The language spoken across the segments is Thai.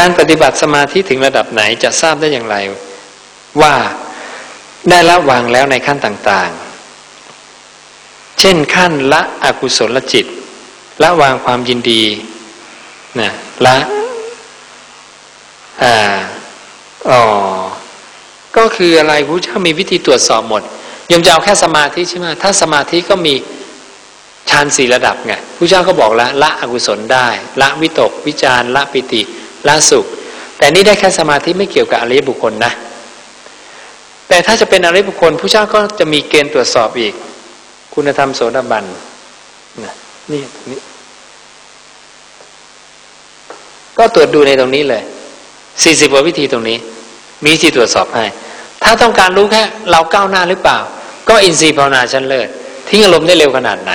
การปฏิบัติสมาธิถึงระดับไหนจะทราบได้อย่างไร ว่าได้ละวางแล้วในขั้นต่างๆ เช่นขั้นละอกุศลจิตละวางความยินดีนะละอ่าอ๋อก็คืออะไรพระเจ้ามีวิธีตรวจสอบหมดยมจะเอาแค่สมาธิใช่ไหมถ้าสมาธิก็มีฌานสี่ระดับไงพระเจ้าก็บอกแล้วละอกุศลได้ ละวิตกวิจารละปิติ ละสุข แต่นี่ได้แค่สมาธิไม่เกี่ยวกับอริยบุคคลนะ แต่ถ้าจะเป็นอริยบุคคลพระเจ้าก็จะมีเกณฑ์ตรวจสอบอีก คุณธรรมโสดาบันนะนี่นี่ก็ตรวจดูในตรงนี้เลยสี่สิบกว่าวิธีตรงนี้ มีวิธีตรวจสอบให้ ถ้าต้องการรู้แค่เราก้าวหน้าหรือเปล่า ก็อินทรีย์ภาวนาชั้นเลิศทิ้งอารมณ์ได้เร็วขนาดไหน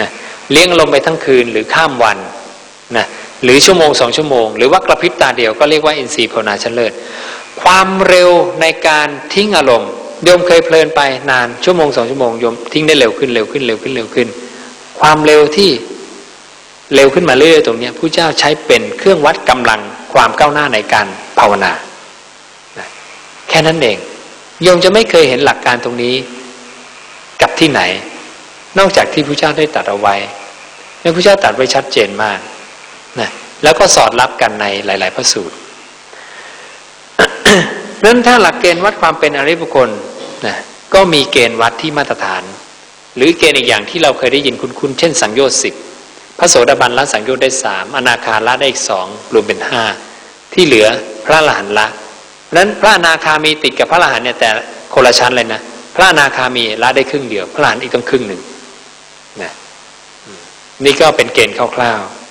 นะเลี้ยงอารมณ์ไปทั้งคืนหรือข้ามวันนะ หรือชั่วโมงสองชั่วโมง หรือว่ากระพริบตาเดียวก็เรียกว่าอินทรีย์ภาวนาชั้นเลิศความเร็วในการทิ้งอารมณ์โยมเคยเพลินไปนานชั่วโมงสองชั่วโมงโยมทิ้งได้เร็วขึ้นเร็วขึ้นเร็วขึ้นเร็วขึ้น ความเร็วที่เร็วขึ้นมาเรื่อยๆตรงนี้ผู้เจ้าใช้เป็นเครื่องวัดกำลังความก้าวหน้าในการภาวนาแค่นั้นเองโยมจะไม่เคยเห็นหลักการตรงนี้ กับที่ไหน นอกจากที่พระเจ้าได้ตัดเอาไว้และพระเจ้าตัดไว้ชัดเจนมาก นะแล้วก็สอดรับกันในหลาย ๆ พระสูตรนั้นถ้าหลักเกณฑ์วัดความเป็นอริยบุคคลนะก็มีเกณฑ์วัดที่มาตรฐาน หรือเกณฑ์อีกอย่างที่เราเคยได้ยินคุ้นๆเช่นสังโยชน์สิบพระโสดาบันละสังโยชน์ได้สามอนาคาละได้อีกสองรวมเป็นห้าที่เหลือพระอรหันต์ละนั้นพระอนาคามีติดกับพระอรหันต์เนี่ยแต่คนละชั้นเลยนะพระอนาคามีละได้ครึ่งเดียว พระอรหันต์อีกต้องครึ่งหนึ่งนะนี่ก็เป็นเกณฑ์คร่าวๆ